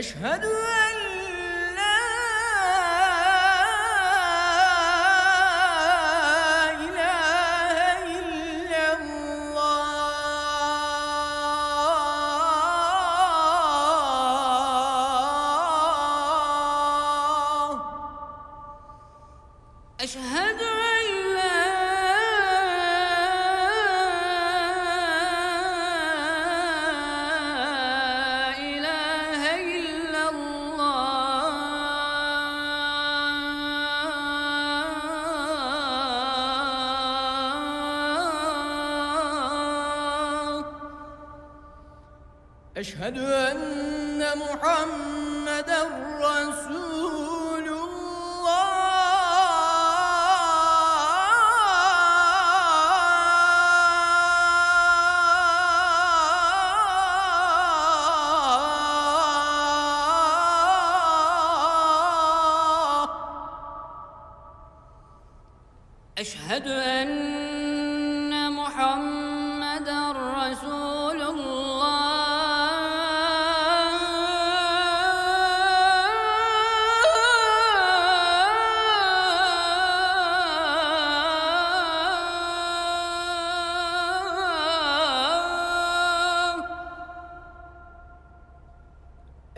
أشهد أن Eşhedü enne Muhammeden Resulullah.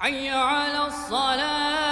حي على الصلاة.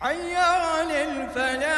حي على الفلاح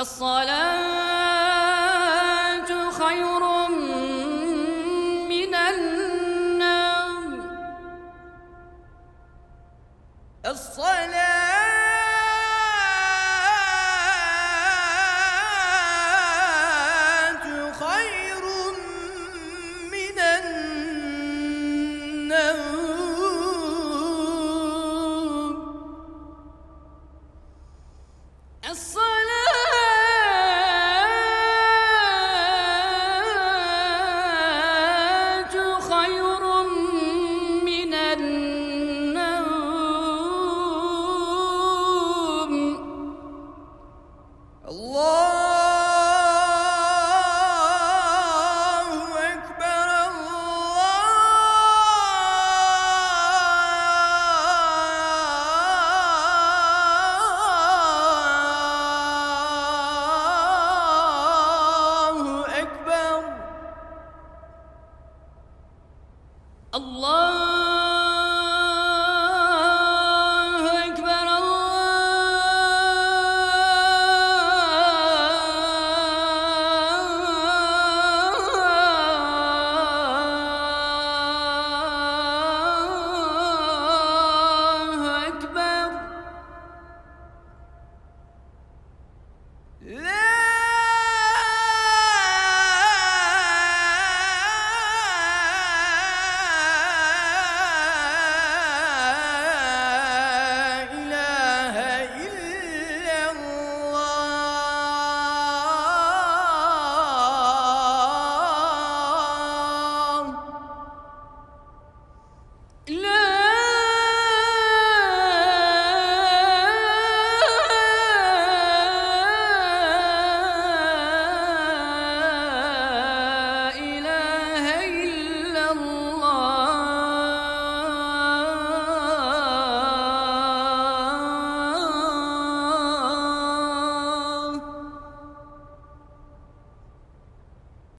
الصلاة